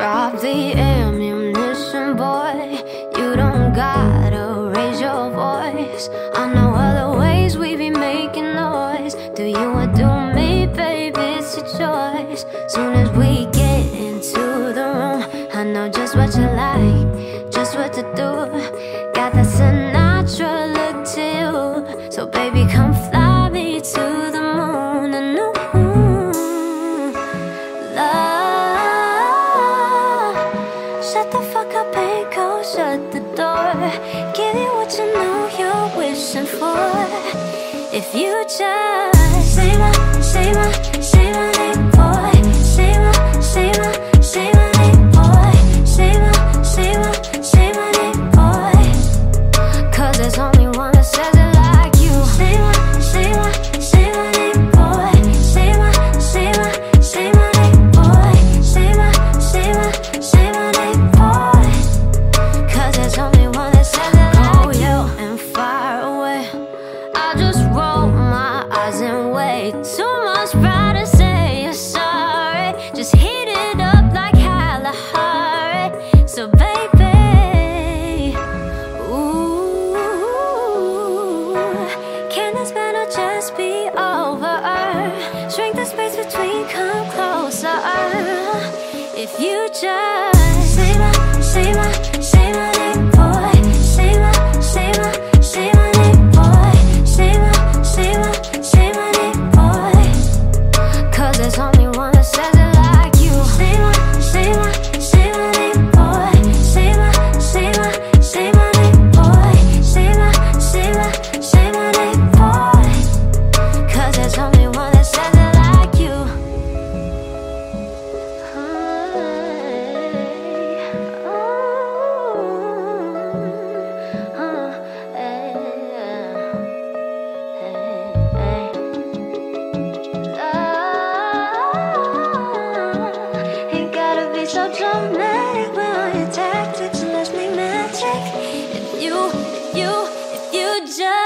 the ammunition, boy. You don't gotta raise your voice. I know other ways we be making noise. Do you or do me, baby? It's a choice. Soon as we get into the room, I know just what you like, just what to do. The fuck up and go shut the door. Give you what you know you're wishing for. If you just Too much pride to say you're sorry. Just heat it up like Kalahari. So, baby, ooh, can this battle just be over? Shrink the space between, come closer. If you just you, you, if you just.